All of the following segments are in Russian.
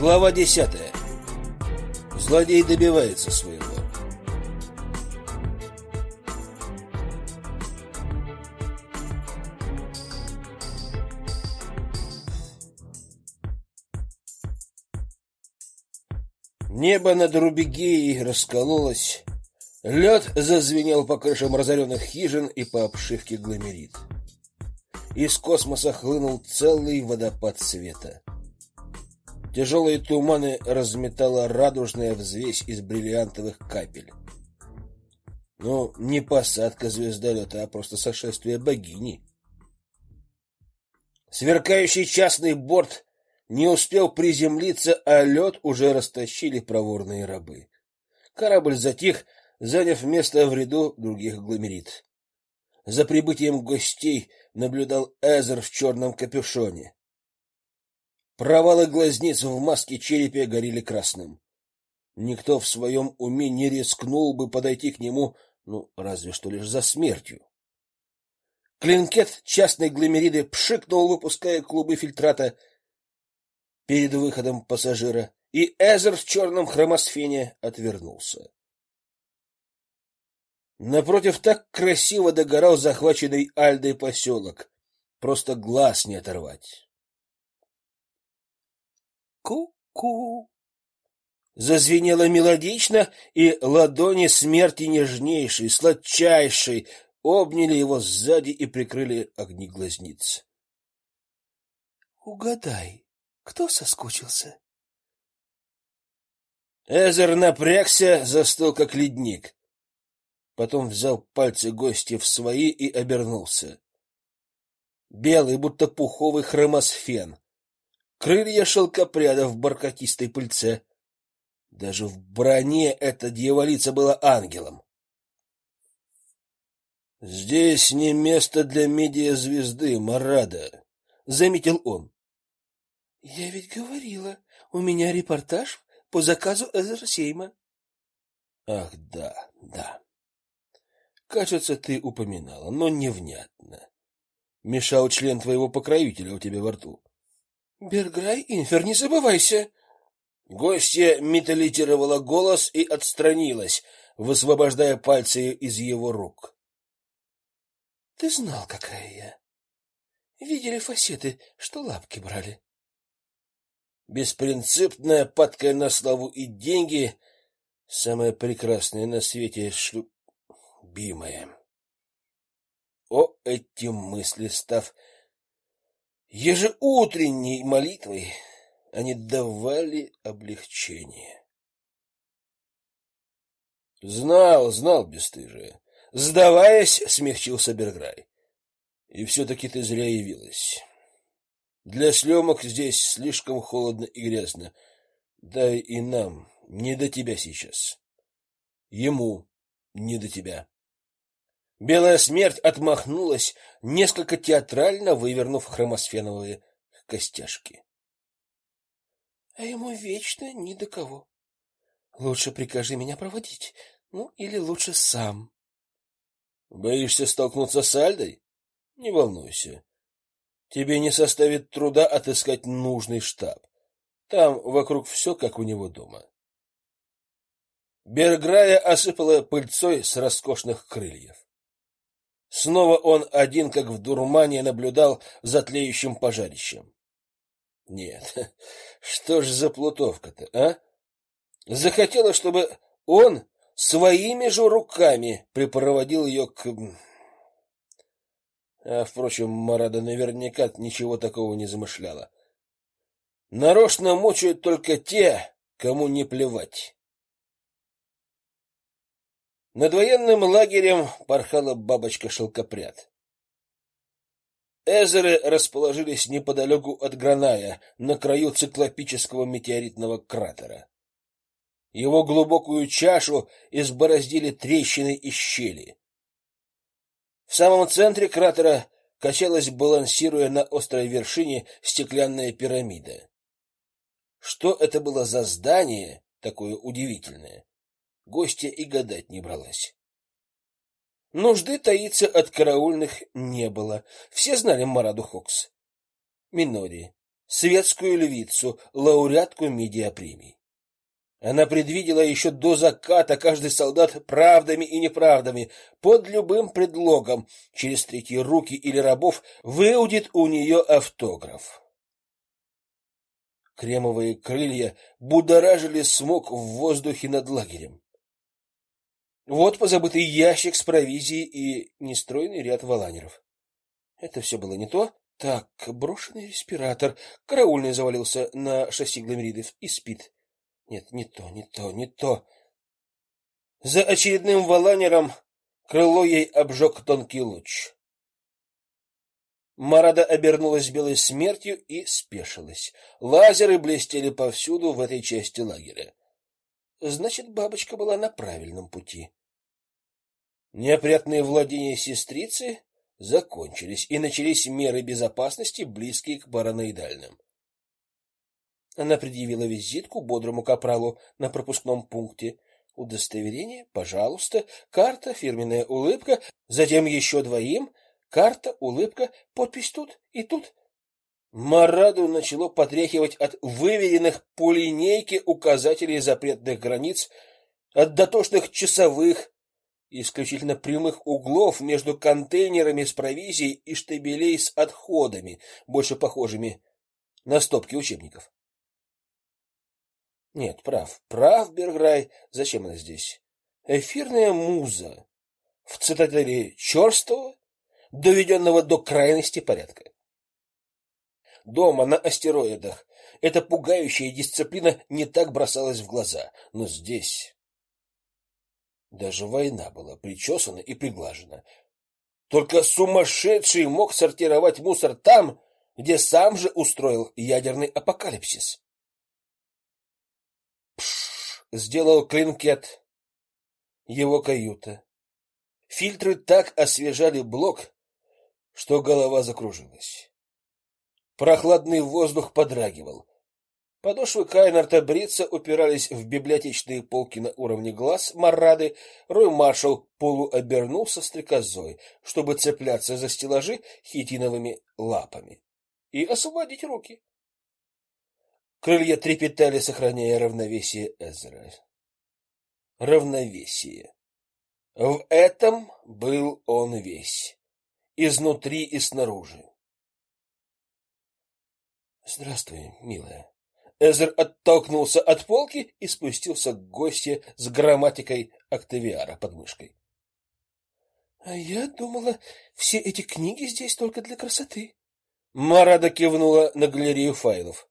Глава десятая. Злодей добивается своего. Небо над Рубегеей раскололось, лед зазвенел по крышам разоренных хижин и по обшивке гломерит. Из космоса хлынул целый водопад света. Тяжелые туманы разметала радужная взвесь из бриллиантовых капель. Ну, не посадка звездолета, а просто сошествие богини. Сверкающий частный борт не успел приземлиться, а лед уже растащили проворные рабы. Корабль затих, заняв место в ряду других гломерит. За прибытием гостей наблюдал Эзер в черном капюшоне. Провалы глазниц в маске черепе горели красным. Никто в своем уме не рискнул бы подойти к нему, ну, разве что лишь за смертью. Клинкет частной гломериды пшикнул, выпуская клубы фильтрата перед выходом пассажира, и Эзер в черном хромосфене отвернулся. Напротив так красиво догорал захваченный Альдой поселок. Просто глаз не оторвать. Ку-ку. Зазвенело мелодично, и ладони смерти нежнейшей, сладчайшей обняли его сзади и прикрыли огни глазниц. Угадай, кто соскучился? Эзер напрягся, застыл как ледник. Потом взял пальцы гостя в свои и обернулся. Белый, будто пуховый хромосфен. Крылья шелкопряда в бархатистой пыльце. Даже в броне эта дьяволица была ангелом. Здесь не место для медиазвезды Марада, заметил он. Я ведь говорила, у меня репортаж по заказу Эзерсейма. Ах, да, да. Кажется, ты упоминала, но невнятно. Мешал член твоего покровителя у тебя во рту. Берграй, Инфер, не забывайся. Гостья металлизировала голос и отстранилась, высвобождая пальцы из его рук. Ты знал, какая я. Видели фасеты, что лапки брали. Беспринципная, падкая на славу и деньги, самая прекрасная на свете шлю любимая. О, эти мысли, став ежеутренней молитвой, они давали облегчение. Знал, знал бесстыжие. Сдаваясь, смягчился Берграй. И все-таки ты зря явилась. Для съемок здесь слишком холодно и грязно. Да и нам не до тебя сейчас. Ему не до тебя. Белая смерть отмахнулась, несколько театрально вывернув хромосфеновые костяшки. А ему вечно ни до кого. Лучше прикажи меня проводить, ну или лучше сам. Боишься столкнуться с Альдой? Не волнуйся. Тебе не составит труда отыскать нужный штаб. Там вокруг все как у него дома. Берграя осыпала пыльцой с роскошных крыльев. Снова он один, как в дурмане, наблюдал за тлеющим пожарищем. Нет, что ж за плутовка-то, а? Захотела, чтобы он своими же руками припроводил ее к... А, впрочем, Марада наверняка ничего такого не замышляла. Нарочно мучают только те, кому не плевать. Над военным лагерем порхала бабочка-шелкопряд. Эзеры расположились неподалеку от Граная, на краю циклопического метеоритного кратера. Его глубокую чашу избороздили трещины и щели. В самом центре кратера качалась, балансируя на острой вершине, стеклянная пирамида. Что это было за здание такое удивительное? Гостья и гадать не бралась. Нужды таиться от караульных не было. Все знали Мараду Хокс. Минори, светскую львицу, лауреатку медиапремий. Она предвидела еще до заката каждый солдат правдами и неправдами, под любым предлогом, через третьи руки или рабов, выудит у нее автограф. Кремовые крылья будоражили смог в воздухе над лагерем. Вот позабытый ящик с провизией и нестройный ряд валанеров. Это все было не то. Так, брошенный респиратор. Караульный завалился на шасси Гламеридов и спит. Нет, не то, не то, не то. За очередным валанером крыло ей обжег тонкий луч. Марада обернулась белой смертью и спешилась. Лазеры блестели повсюду в этой части лагеря. Значит, бабочка была на правильном пути. Неопрятные владения сестрицы закончились, и начались меры безопасности, близкие к параноидальным. Она предъявила визитку бодрому капралу на пропускном пункте. Удостоверение, пожалуйста, карта, фирменная улыбка, затем еще двоим, карта, улыбка, подпись тут и тут. Мараду начало потряхивать от выверенных по линейке указателей запретных границ, от дотошных часовых, исключительно прямых углов между контейнерами с провизией и штабелей с отходами, больше похожими на стопки учебников. Нет, прав. Прав Берграй. Зачем она здесь? Эфирная муза в цитадели черстого, доведенного до крайности порядка. Дома на астероидах эта пугающая дисциплина не так бросалась в глаза, но здесь даже война была причесана и приглажена. Только сумасшедший мог сортировать мусор там, где сам же устроил ядерный апокалипсис сделал клинкет. Его каюта. Фильтры так освежали блок, что голова закружилась. Прохладный воздух подрагивал. Подошвы Кайнарта Брица упирались в библиотечные полки на уровне глаз Маррады. Рой Маршал полуобернулся стрекозой, чтобы цепляться за стеллажи хитиновыми лапами и освободить руки. Крылья трепетали, сохраняя равновесие Эзера. Равновесие. В этом был он весь, изнутри и снаружи. Здравствуй, милая. Эзер оттолкнулся от полки и спустился к гостье с грамматикой Октавиара под мышкой. А я думала, все эти книги здесь только для красоты. Марада кивнула на галерею файлов.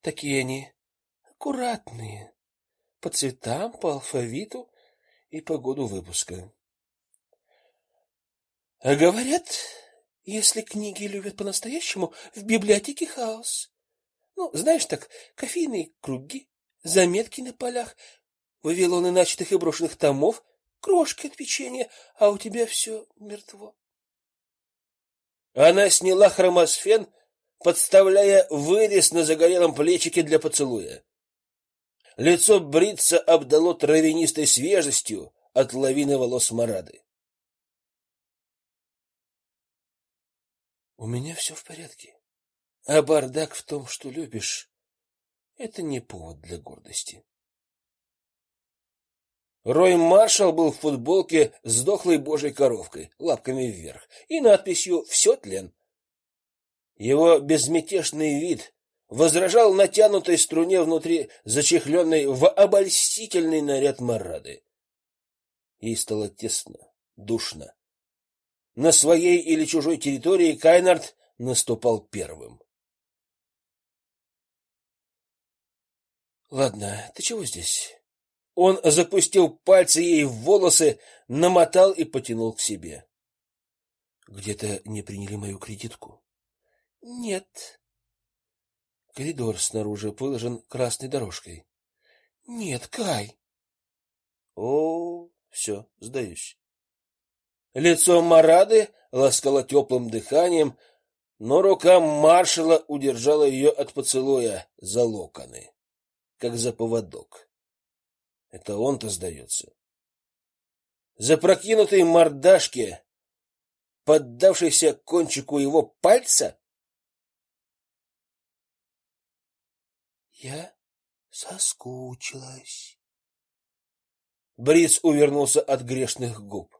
Такие они аккуратные, по цветам, по алфавиту и по году выпуска. А говорят, если книги любят по-настоящему, в библиотеке хаос. Ну, знаешь так, кофейные круги, заметки на полях, вавилоны начатых и брошенных томов, крошки от печенья, а у тебя все мертво. Она сняла хромосфен подставляя вырез на загорелом плечике для поцелуя. Лицо бритца обдало травянистой свежестью от лавины волос Марады. У меня все в порядке. А бардак в том, что любишь, это не повод для гордости. Рой Маршал был в футболке с дохлой божьей коровкой, лапками вверх, и надписью «Все тлен». Его безмятежный вид возражал натянутой струне внутри зачехленной в обольстительный наряд Марады. Ей стало тесно, душно. На своей или чужой территории Кайнард наступал первым. Ладно, ты чего здесь? Он запустил пальцы ей в волосы, намотал и потянул к себе. Где-то не приняли мою кредитку. Нет. Коридор снаружи выложен красной дорожкой. Нет, Кай. О, все, сдаюсь. Лицо Марады ласкало теплым дыханием, но рука маршала удержала ее от поцелуя за локоны, как за поводок. Это он-то сдается. За прокинутой мордашке, поддавшейся кончику его пальца, Я соскучилась. Бриц увернулся от грешных губ.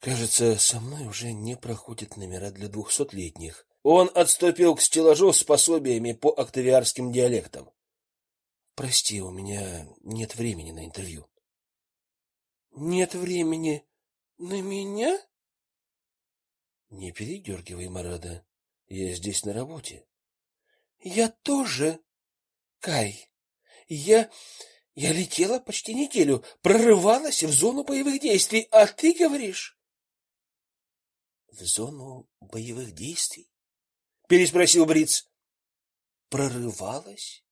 Кажется, со мной уже не проходят номера для двухсотлетних. Он отступил к стеллажу с пособиями по октавиарским диалектам. Прости, у меня нет времени на интервью. Нет времени на меня? Не передергивай, Марада. Я здесь на работе. Я тоже. Кай, я я летела почти неделю, прорывалась в зону боевых действий, а ты говоришь в зону боевых действий? Переспросил Бриц. Прорывалась?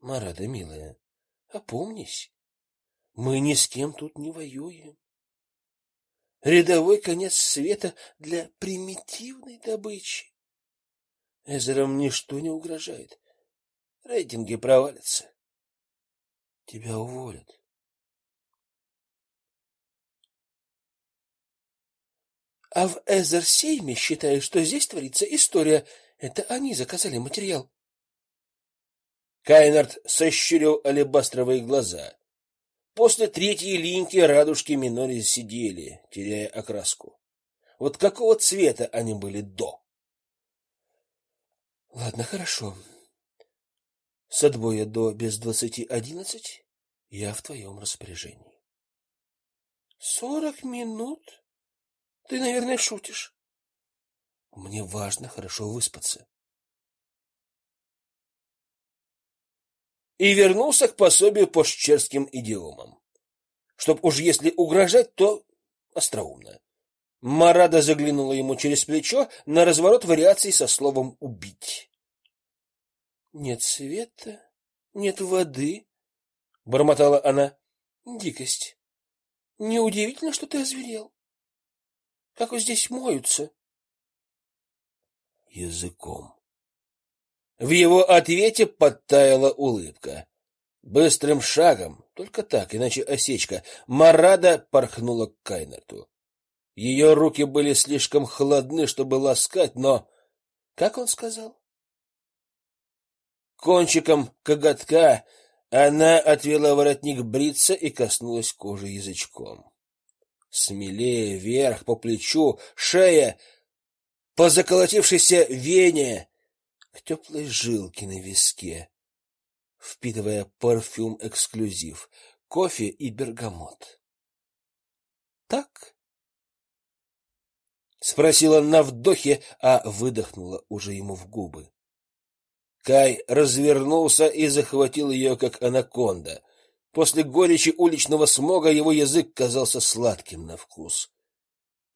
Марада, милая, опомнись. Мы ни с кем тут не воюем. Рядовой конец света для примитивной добычи. Эзерам ничто не угрожает. Рейтинги провалятся. Тебя уволят. А в Эзерсейме считают, что здесь творится история. Это они заказали материал. Кайнард сощурил алебастровые глаза. После третьей линьки радужки Минори сидели, теряя окраску. Вот какого цвета они были до? Ладно, хорошо. С отбоя до без двадцати одиннадцать я в твоем распоряжении. Сорок минут? Ты, наверное, шутишь. Мне важно хорошо выспаться. И вернулся к пособию по шчерским идиомам. Чтоб уж если угрожать, то остроумно. Марада заглянула ему через плечо на разворот вариаций со словом убить. Нет света, нет воды, бормотала она. Дикость. Неудивительно, что ты озверел. Как вот здесь моются? Языком. В его ответе подтаяла улыбка. Быстрым шагом, только так, иначе осечка, Марада порхнула к Кайнерту. Ее руки были слишком холодны, чтобы ласкать, но как он сказал? Кончиком коготка она отвела воротник брица и коснулась кожи язычком смелее вверх по плечу, шея, по заколотившейся вене, к теплой жилке на виске, впитывая парфюм-эксклюзив, кофе и бергамот. Так? Спросила на вдохе, а выдохнула уже ему в губы. Кай развернулся и захватил ее, как анаконда. После горечи уличного смога его язык казался сладким на вкус.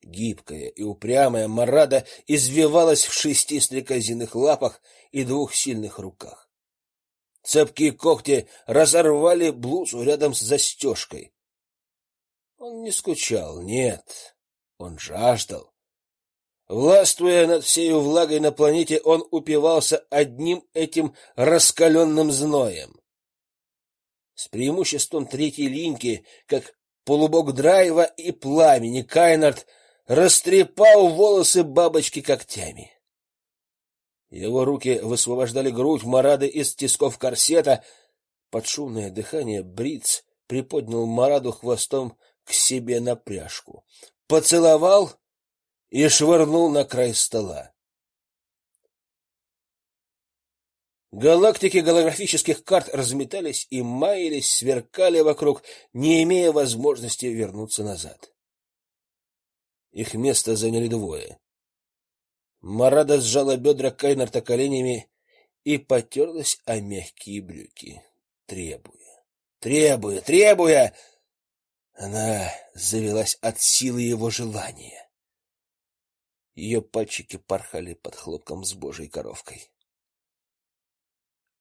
Гибкая и упрямая Марада извивалась в шести стрекозиных лапах и двух сильных руках. Цепкие когти разорвали блузу рядом с застежкой. Он не скучал, нет, он жаждал. Властвуя над всей влагой на планете, он упивался одним этим раскаленным зноем с преимуществом третьей линьки, как полубог драйва и пламени, Кайнард растрепал волосы бабочки когтями. Его руки высвобождали грудь Марады из тисков корсета. Под шумное дыхание Бриц приподнял Мараду хвостом к себе на пряжку, поцеловал и швырнул на край стола. Галактики голографических карт разметались и маялись, сверкали вокруг, не имея возможности вернуться назад. Их место заняли двое. Марада сжала бедра Кайнарта коленями и потерлась о мягкие брюки, требуя, требуя, требуя. Она завелась от силы его желания. Ее пальчики порхали под хлопком с божьей коровкой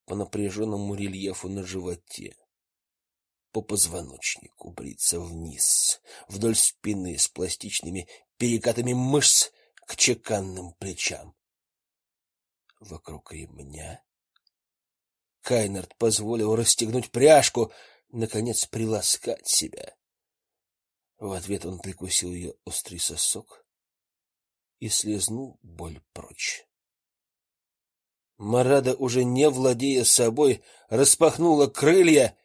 по напряженному рельефу на животе, по позвоночнику бриться вниз, вдоль спины с пластичными перекатами мышц к чеканным плечам. Вокруг ремня Кайнард позволил расстегнуть пряжку, наконец приласкать себя. В ответ он прикусил ее острый сосок и слезнул боль прочь. Марада, уже не владея собой, распахнула крылья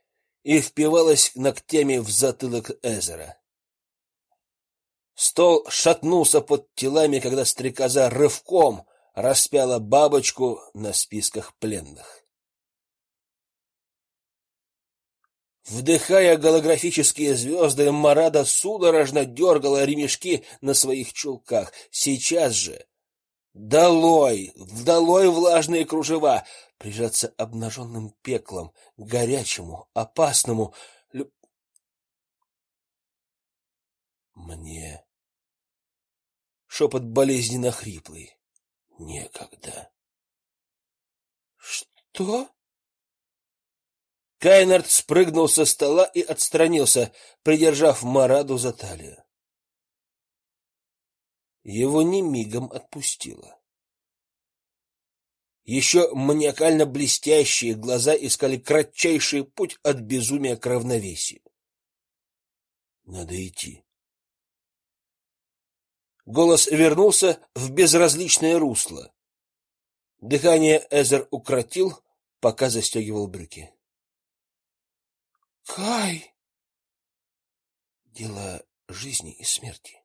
и впивалась ногтями в затылок Эзера. Стол шатнулся под телами, когда стрекоза рывком распяла бабочку на списках пленных. Вдыхая голографические звезды, Марада судорожно дергала ремешки на своих чулках. Сейчас же долой, долой влажные кружева, прижаться обнаженным пеклом, горячему, опасному. Лю... Мне шепот болезненно хриплый. Некогда. Что? Кайнард спрыгнул со стола и отстранился, придержав Мараду за талию. Его не мигом отпустило. Еще маниакально блестящие глаза искали кратчайший путь от безумия к равновесию. Надо идти. Голос вернулся в безразличное русло. Дыхание Эзер укротил, пока застегивал брюки. Кай! Дело жизни и смерти.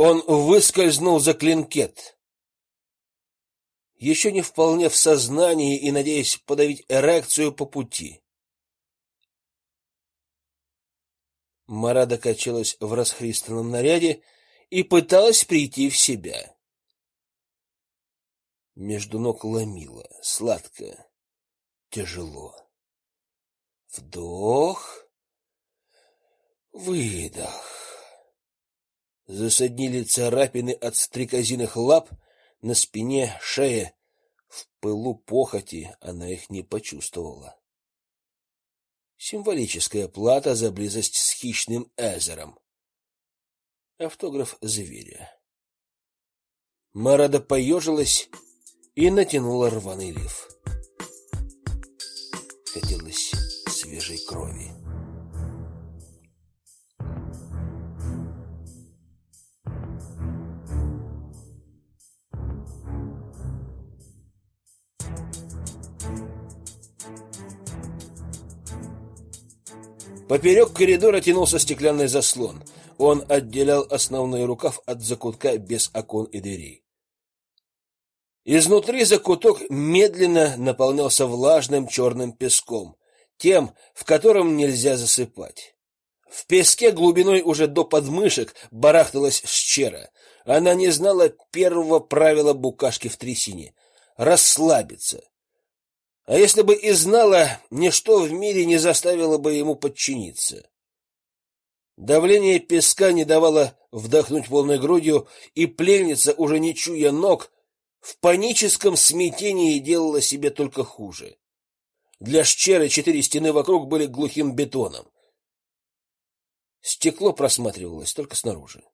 Он выскользнул за клинкет. Еще не вполне в сознании и надеясь подавить эрекцию по пути. Марада качалась в расхристанном наряде и пыталась прийти в себя. Между ног ломило, сладко, тяжело. Вдох, выдох. Засаднили царапины от стрекозиных лап на спине, шее. В пылу похоти она их не почувствовала. Символическая плата за близость с хищным эзером. Автограф зверя. Марада поежилась и натянула рваный лиф. Хотелось свежей крови. Поперек коридора тянулся стеклянный заслон. Он отделял основной рукав от закутка без окон и дверей. Изнутри закуток медленно наполнялся влажным черным песком, тем, в котором нельзя засыпать. В песке глубиной уже до подмышек барахталась щера. Она не знала первого правила букашки в трясине — расслабиться. А если бы и знала, ничто в мире не заставило бы ему подчиниться. Давление песка не давало вдохнуть полной грудью, и пленница, уже не чуя ног, в паническом смятении делала себе только хуже. Для Щеры четыре стены вокруг были глухим бетоном. Стекло просматривалось только снаружи.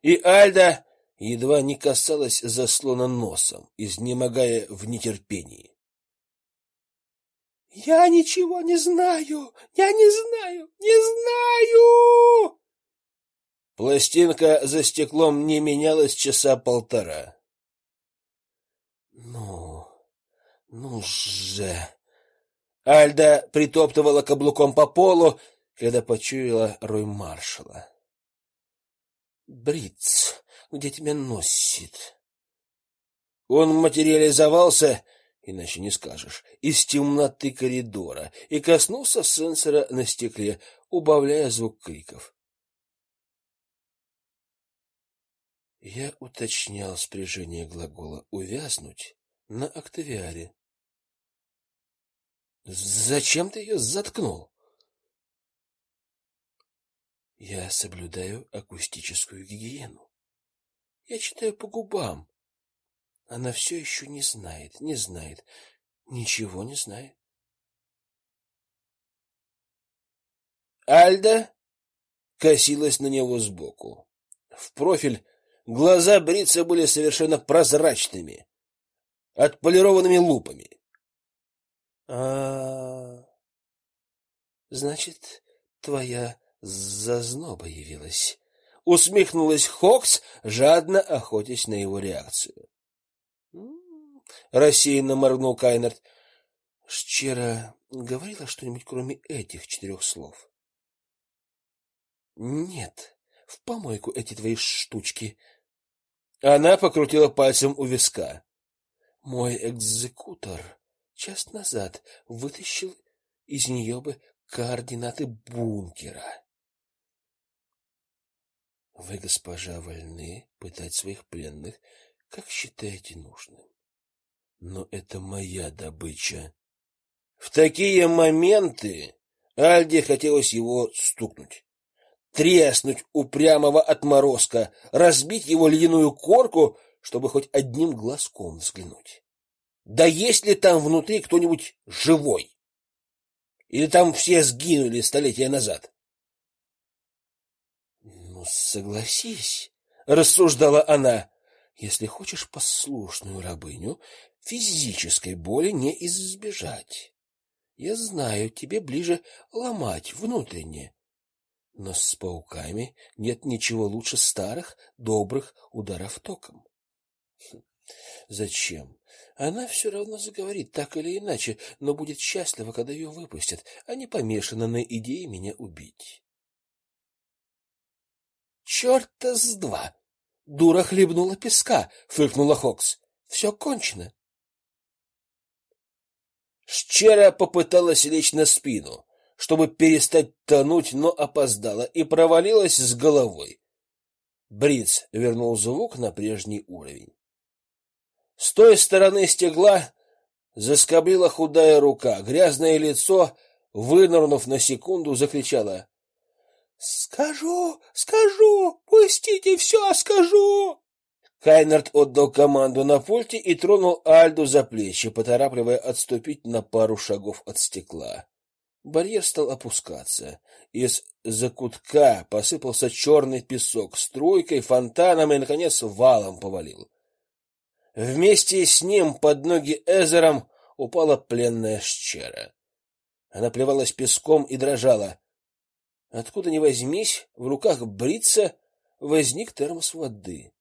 И Альда едва не касалась заслона носом, изнемогая в нетерпении. Я ничего не знаю. Я не знаю. Не знаю. Пластинка за стеклом не менялась часа полтора. Ну, ну же. Альда притоптывала каблуком по полу, когда почуяла рой маршала. Бриц, где тебя носит? Он материализовался, иначе не скажешь, из темноты коридора и коснулся сенсора на стекле, убавляя звук криков. Я уточнял спряжение глагола увязнуть на октавиаре. Зачем ты ее заткнул? Я соблюдаю акустическую гигиену. Я читаю по губам. Она все еще не знает, не знает, ничего не знает. Альда косилась на него сбоку. В профиль глаза Брица были совершенно прозрачными, отполированными лупами. А, значит, твоя зазноба явилась. Усмехнулась Хокс, жадно охотясь на его реакцию. Рассеянно моргнул Кайнерт. Шчера говорила что-нибудь кроме этих четырех слов? Нет. В помойку эти твои штучки. Она покрутила пальцем у виска. Мой экзекутор час назад вытащил из нее бы координаты бункера. Вы, госпожа, вольны пытать своих пленных, как считаете нужным. Но это моя добыча. В такие моменты Альде хотелось его стукнуть, треснуть упрямого отморозка, разбить его ледяную корку, чтобы хоть одним глазком взглянуть. Да есть ли там внутри кто-нибудь живой? Или там все сгинули столетия назад? Ну, согласись, рассуждала она. Если хочешь послушную рабыню, физической боли не избежать. Я знаю, тебе ближе ломать внутренне. Но с пауками нет ничего лучше старых добрых ударов током. Хм, зачем? Она все равно заговорит так или иначе, но будет счастлива, когда ее выпустят, а не помешана на идее меня убить. Чёрта с два! Дура хлебнула песка, фыркнула Хокс. Все кончено. Щера попыталась лечь на спину, чтобы перестать тонуть, но опоздала и провалилась с головой. Бриц вернул звук на прежний уровень. С той стороны стегла заскоблила худая рука, грязное лицо, вынырнув на секунду, закричало: "Скажу, скажу, пустите все, скажу!" Кайнерт отдал команду на пульте и тронул Альду за плечи, поторапливая отступить на пару шагов от стекла. Барьер стал опускаться. Из закутка посыпался черный песок, струйкой, фонтаном и, наконец, валом повалил. Вместе с ним под ноги Эзером упала пленная щера. Она плевалась песком и дрожала. Откуда ни возьмись, в руках брица возник термос воды.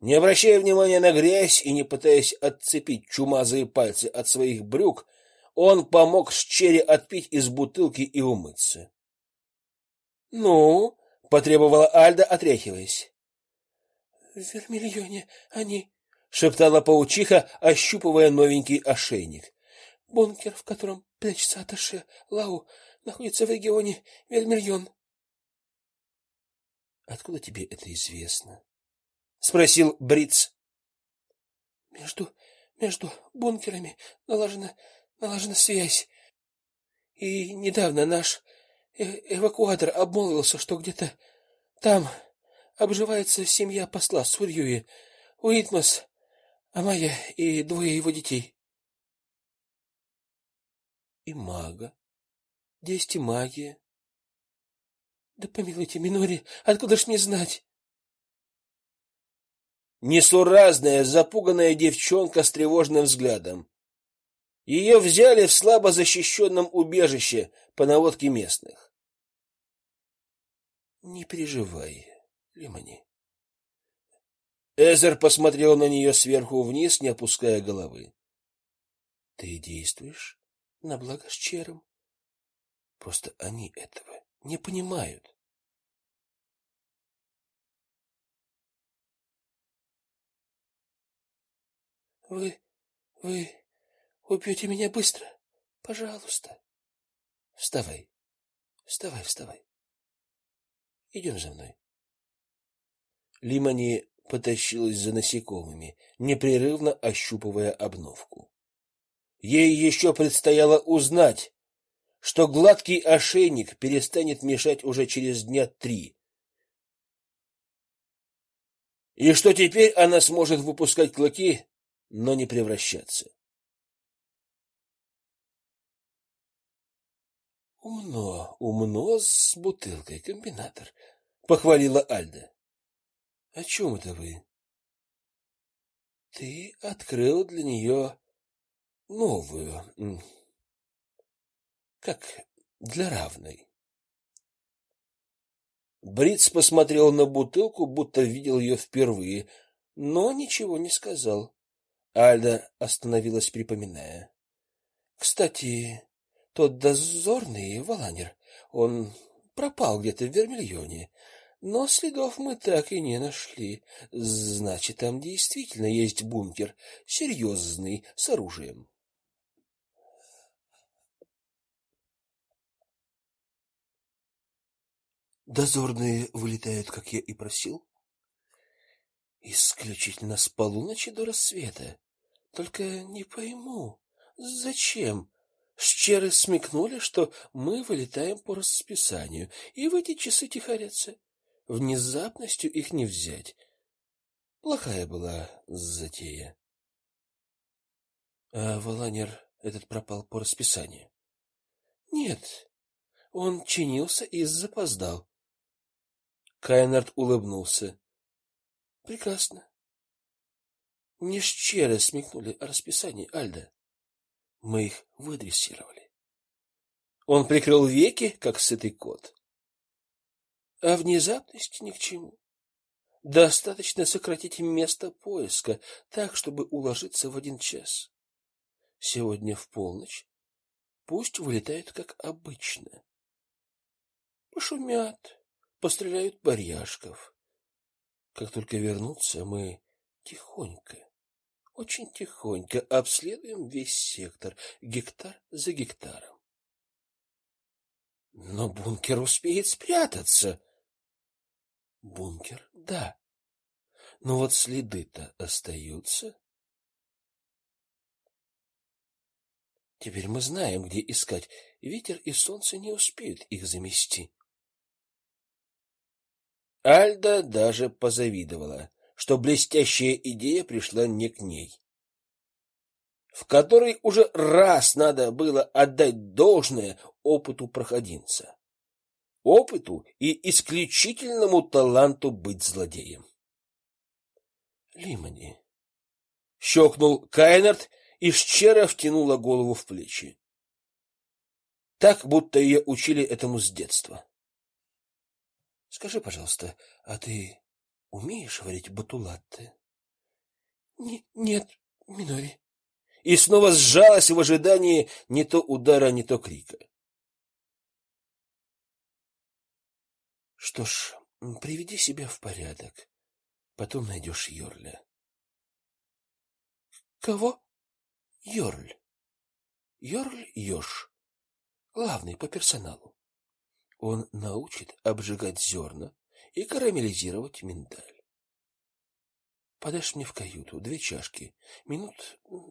Не обращая внимания на грязь и не пытаясь отцепить чумазые пальцы от своих брюк, он помог Щере отпить из бутылки и умыться. "Ну?" потребовала Альда, отряхиваясь. В Вермильоне они, шептала паучиха, ощупывая новенький ошейник. Бункер, в котором прячется Аташе Лау, находится в регионе Вермильон. Откуда тебе это известно? Спросил Бриц. Между между бункерами налажена налажена связь. И недавно наш э эвакуатор обмолвился, что где-то там обживается семья посла Сурьюи, Уитмас, Амая и двое его детей. И мага. Есть и магия. Да помилуйте, Минори, откуда ж мне знать? Несуразная, запуганная девчонка с тревожным взглядом. Ее взяли в слабо защищенном убежище по наводке местных. Не переживай, Лимони. Эзер посмотрел на нее сверху вниз, не опуская головы. Ты действуешь на благо с чером. Просто они этого не понимают. Вы вы убьете меня быстро, пожалуйста. Вставай. Вставай, вставай. Идем за мной. Лимани потащилась за насекомыми, непрерывно ощупывая обновку. Ей еще предстояло узнать, что гладкий ошейник перестанет мешать уже через дня три. И что теперь она сможет выпускать клыки, но не превращаться. Умно, умно с бутылкой, комбинатор, похвалила Альда. О чем это вы? Ты открыл для нее новую, как для равной. Бриц посмотрел на бутылку, будто видел ее впервые, но ничего не сказал. Альда остановилась, припоминая. Кстати, тот дозорный Валанер, он пропал где-то в Вермильоне, но следов мы так и не нашли. Значит, там действительно есть бункер, серьезный, с оружием. Дозорные вылетают, как я и просил. Исключительно с полуночи до рассвета. Только не пойму, зачем? Щеры смекнули, что мы вылетаем по расписанию, и в эти часы тихорятся. Внезапностью их не взять. Плохая была затея. А Воланер этот пропал по расписанию. Нет, он чинился и запоздал. Кайнард улыбнулся. Прекрасно. Не щеро смекнули о расписании Альда. Мы их выдрессировали. Он прикрыл веки, как сытый кот. А внезапность ни к чему. Достаточно сократить место поиска так, чтобы уложиться в один час. Сегодня в полночь пусть вылетают как обычно. Пошумят, постреляют барьяшков. Как только вернутся, мы тихонько, очень тихонько обследуем весь сектор, гектар за гектаром. Но бункер успеет спрятаться. Бункер, да. Но вот следы-то остаются. Теперь мы знаем, где искать. Ветер и солнце не успеют их замести. Альда даже позавидовала, что блестящая идея пришла не к ней, в которой уже раз надо было отдать должное опыту проходинца, опыту и исключительному таланту быть злодеем. Лимони щелкнул Кайнерт, и Щера втянула голову в плечи. Так, будто ее учили этому с детства. Скажи, пожалуйста, а ты умеешь варить батулатты? Не, нет, Минори. И снова сжалась в ожидании не то удара, не то крика. Что ж, приведи себя в порядок. Потом найдешь Йорля. Кого? Йорль. Йорль Ёж. Главный по персоналу. Он научит обжигать зерна и карамелизировать миндаль. Подашь мне в каюту две чашки, минут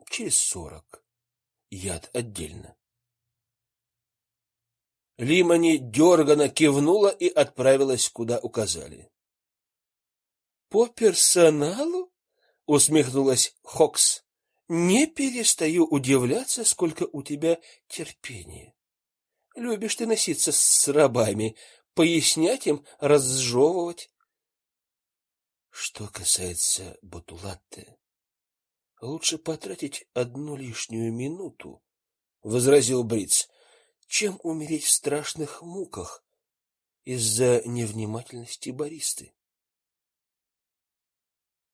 через сорок. Яд отдельно. Лимани дерганно кивнула и отправилась, куда указали. По персоналу? усмехнулась Хокс. Не перестаю удивляться, сколько у тебя терпения. Любишь ты носиться с рабами, пояснять им, разжевывать. Что касается Батулатте, лучше потратить одну лишнюю минуту, возразил Бриц, чем умереть в страшных муках из-за невнимательности баристы.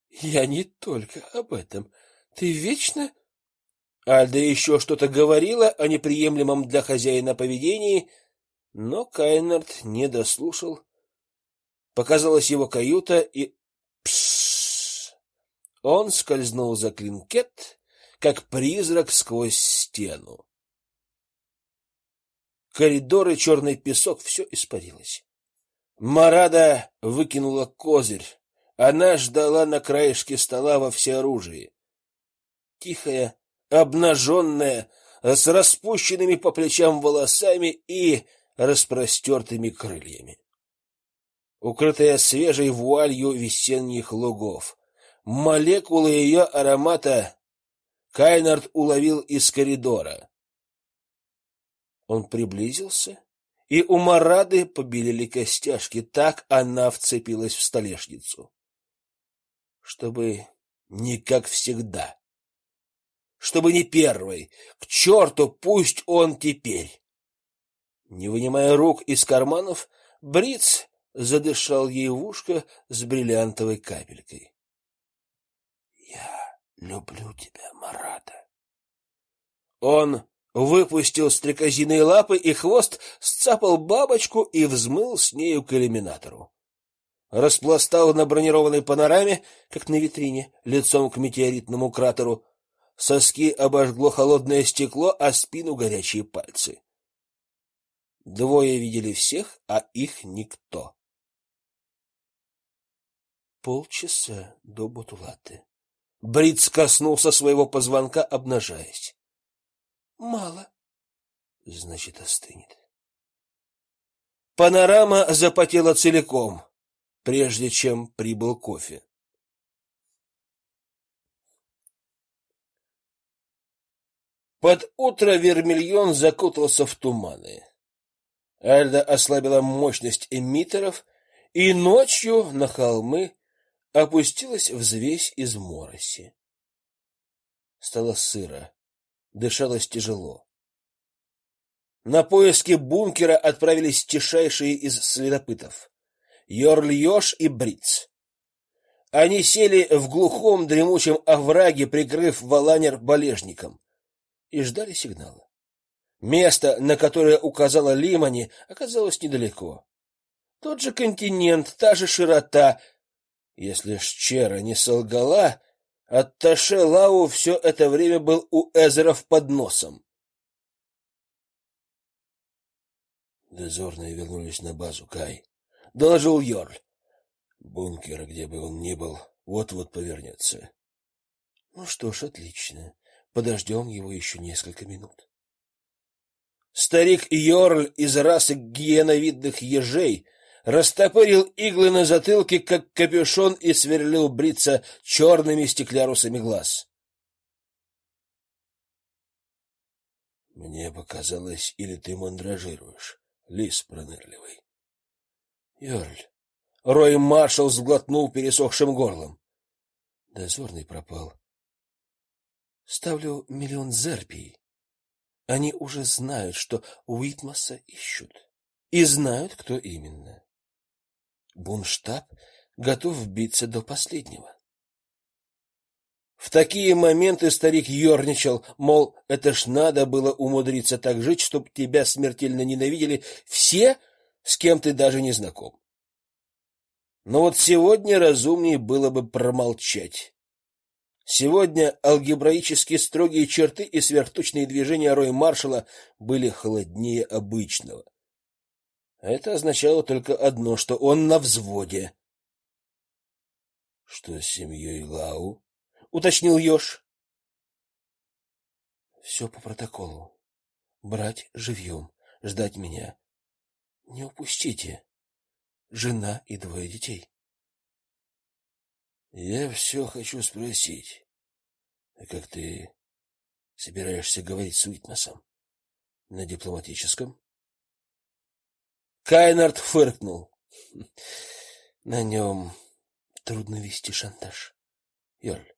Я не только об этом. Ты вечно Альда еще что-то говорила о неприемлемом для хозяина поведении, но Кайнард не дослушал. Показалась его каюта, и пс. Он скользнул за клинкет, как призрак сквозь стену. Коридоры, черный песок все испарилось. Марада выкинула козырь. Она ждала на краешке стола во всеоружии. Тихая, обнаженная, с распущенными по плечам волосами и распростертыми крыльями. Укрытая свежей вуалью весенних лугов, молекулы ее аромата Кайнард уловил из коридора. Он приблизился, и у Марады побелели костяшки, так она вцепилась в столешницу. Чтобы не как всегда чтобы не первый. К черту, пусть он теперь. Не вынимая рук из карманов, Бриц задышал ей в ушко с бриллиантовой капелькой. Я люблю тебя, Марата. Он выпустил стрекозиные лапы, и хвост сцапал бабочку и взмыл с нею к иллюминатору. Распластал на бронированной панораме, как на витрине, лицом к метеоритному кратеру. Соски обожгло холодное стекло, а спину горячие пальцы. Двое видели всех, а их никто. Полчаса до Бутулаты. Бриц коснулся своего позвонка, обнажаясь. Мало. Значит, остынет. Панорама запотела целиком, прежде чем прибыл кофе. Под утро Вермильон закутался в туманы. Альда ослабила мощность эмиттеров, и ночью на холмы опустилась взвесь из мороси. Стало сыро, дышалось тяжело. На поиски бункера отправились тишайшие из следопытов — Йорльёш и Бриц. Они сели в глухом дремучем овраге, прикрыв валанер болежником, и ждали сигнала. Место, на которое указала Лимани, оказалось недалеко. Тот же континент, та же широта. Если Шчера не солгала, Атташе Лау все это время был у Эзеров под носом. Дозорные вернулись на базу, Кай. Доложил Йорль. Бункер, где бы он ни был, вот-вот повернется. Ну что ж, отлично. Подождем его еще несколько минут. Старик Йорль из расы гиеновидных ежей растопырил иглы на затылке, как капюшон, и сверлил бриться черными стеклярусами глаз. Мне показалось, или ты мандражируешь, лис пронырливый. Йорль. Рой Маршал сглотнул пересохшим горлом. Дозорный пропал. Ставлю миллион зерпий. Они уже знают, что Уитмаса ищут. И знают, кто именно. Бунштаб готов биться до последнего. В такие моменты старик ерничал, мол, это ж надо было умудриться так жить, чтобы тебя смертельно ненавидели все, с кем ты даже не знаком. Но вот сегодня разумнее было бы промолчать. Сегодня алгебраически строгие черты и сверхточные движения Рой Маршала были холоднее обычного. Это означало только одно, что он на взводе. Что с семьей Лау? уточнил Ёж. Все по протоколу. Брать живьем, ждать меня. Не упустите. Жена и двое детей. Я все хочу спросить. А как ты собираешься говорить с Уитнесом? На дипломатическом? Кайнард фыркнул. На нем трудно вести шантаж. Йоль.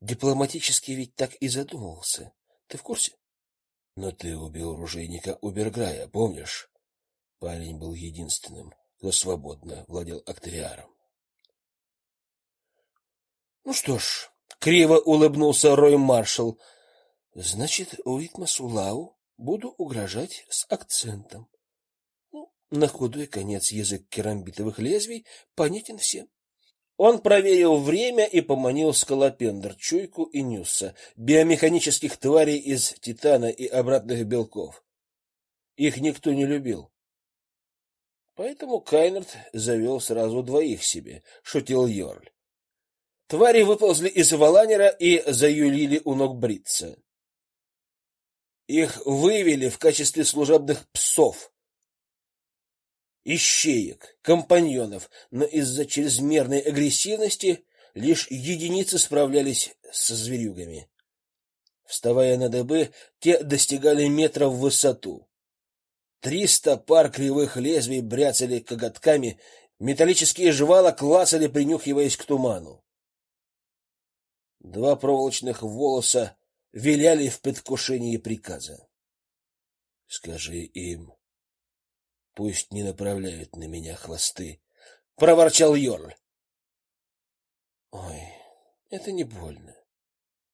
Дипломатически ведь так и задумывался. Ты в курсе? Но ты убил оружейника Уберграя, помнишь? Парень был единственным, кто свободно владел Актриаром. Ну что ж, криво улыбнулся Рой Маршал. Значит, Уитмасу Лау буду угрожать с акцентом. Ну, на худой конец язык керамбитовых лезвий понятен всем. Он проверил время и поманил скалопендр, чуйку и нюса, биомеханических тварей из титана и обратных белков. Их никто не любил. Поэтому Кайнерт завел сразу двоих себе, шутил Йорль. Твари выползли из валанера и заюлили у ног Брица. Их вывели в качестве служебных псов, ищеек, компаньонов, но из-за чрезмерной агрессивности лишь единицы справлялись со зверюгами. Вставая на дыбы, те достигали метра в высоту. Триста пар кривых лезвий бряцали коготками, металлические жвала клацали, принюхиваясь к туману. Два проволочных волоса виляли в предвкушении приказа. Скажи им, пусть не направляют на меня хвосты, проворчал Йорль. Ой, Это не больно.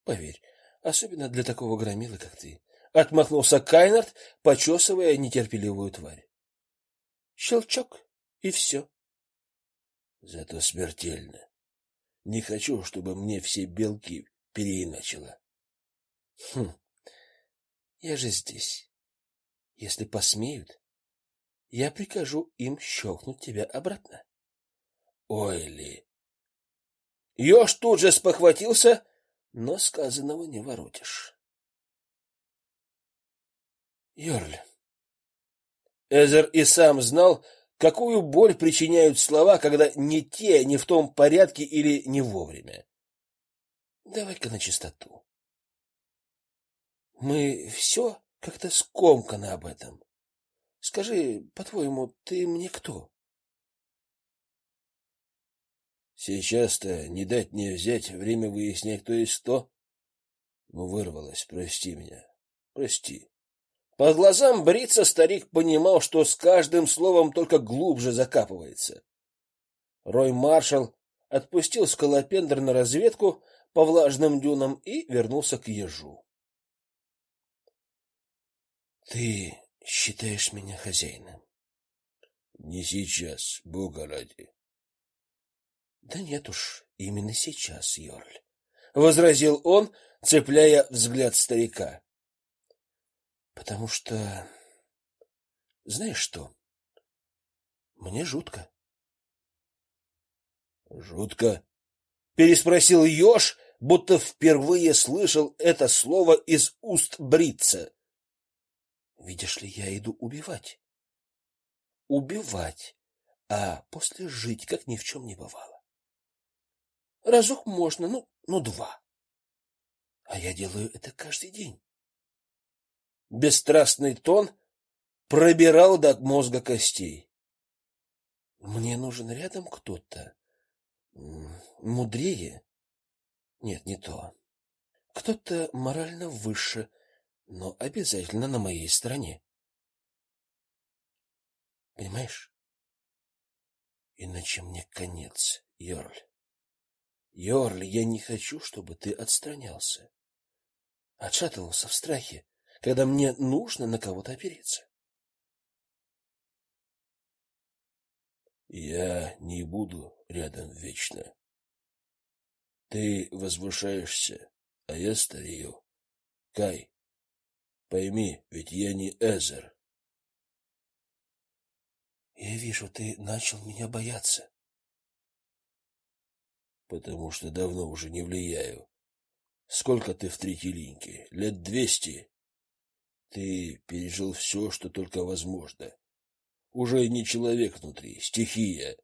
Поверь, особенно для такого громилы, как ты. Отмахнулся Кайнард, почесывая нетерпеливую тварь. Щелчок, и все. Зато смертельно. Не хочу, чтобы мне все белки переиначило. Хм. Я же здесь. Если посмеют, я прикажу им щелкнуть тебя обратно. Ой ли. Ёж тут же спохватился, но сказанного не воротишь. Йорль. Эзер и сам знал, какую боль причиняют слова, когда не те, не в том порядке или не вовремя. Давай-ка на чистоту. Мы все как-то скомканы об этом. Скажи, по-твоему, ты мне кто? Сейчас-то не дать не взять, время выяснять, кто есть кто. Ну, вырвалось, прости меня. Прости. По глазам бриться старик понимал, что с каждым словом только глубже закапывается. Рой маршал отпустил скалопендр на разведку по влажным дюнам и вернулся к ежу. Ты считаешь меня хозяином? Не сейчас, бога ради. Да нет уж, именно сейчас, Йорль, возразил он, цепляя взгляд старика. Потому что знаешь что? Мне жутко. Жутко? переспросил Ёж, будто впервые слышал это слово из уст брица. Видишь ли, я иду убивать. Убивать, а после жить, как ни в чем не бывало. Разок можно, ну, ну два. А я делаю это каждый день. Бесстрастный тон пробирал до мозга костей. Мне нужен рядом кто-то мудрее. Нет, не то. Кто-то морально выше, но обязательно на моей стороне. Понимаешь? Иначе мне конец, Йорль. Йорль, я не хочу, чтобы ты отстранялся. Отшатывался в страхе, когда мне нужно на кого-то опереться. Я не буду рядом вечно. Ты возвышаешься, а я старею. Кай, пойми, ведь я не Эзер. Я вижу, ты начал меня бояться. Потому что давно уже не влияю. Сколько ты в третьей линьке? Лет двести? Ты пережил все, что только возможно. Уже не человек внутри, стихия.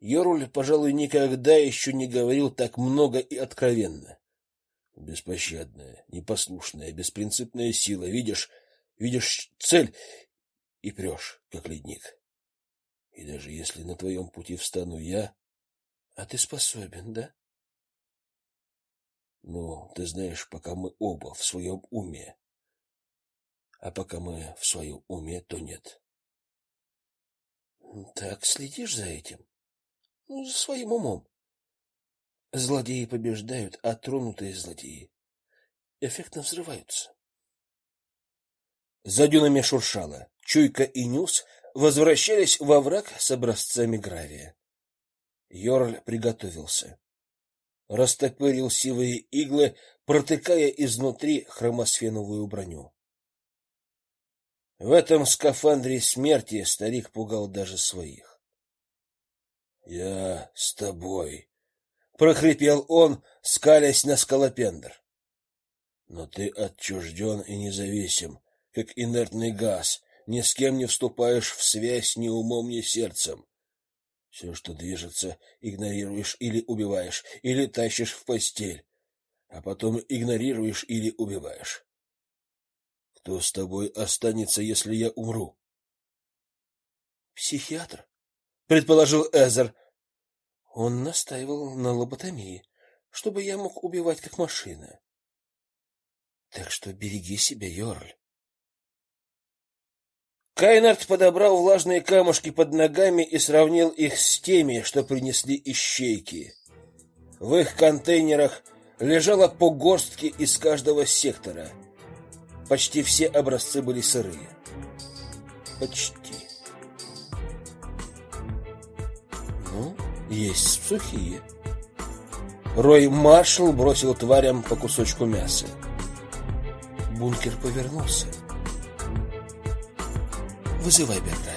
Йоруль, пожалуй, никогда еще не говорил так много и откровенно. Беспощадная, непослушная, беспринципная сила. Видишь, видишь цель и прешь, как ледник. И даже если на твоем пути встану я, а ты способен, да? Ну, ты знаешь, пока мы оба в своем уме, а пока мы в своем уме, то нет. Так следишь за этим? Ну, за своим умом. Злодеи побеждают, а тронутые злодеи эффектно взрываются. За дюнами шуршало. Чуйка и Нюс возвращались во враг с образцами гравия. Йорль приготовился. Растопырил сивые иглы, протыкая изнутри хромосфеновую броню. В этом скафандре смерти старик пугал даже своих. Я с тобой, прохрипел он, скалясь на скалопендр. Но ты отчужден и независим, как инертный газ, ни с кем не вступаешь в связь ни умом, ни сердцем. Все, что движется, игнорируешь или убиваешь, или тащишь в постель, а потом игнорируешь или убиваешь. Кто с тобой останется, если я умру? Психиатр, предположил Эзер. Он настаивал на лоботомии, чтобы я мог убивать как машина. Так что береги себя, Йорль. Кайнард подобрал влажные камушки под ногами и сравнил их с теми, что принесли ищейки. В их контейнерах лежало по горстке из каждого сектора. Почти все образцы были сырые. Почти. Ну, есть сухие. Рой Маршал бросил тварям по кусочку мяса. Бункер повернулся. Вызывай Берта.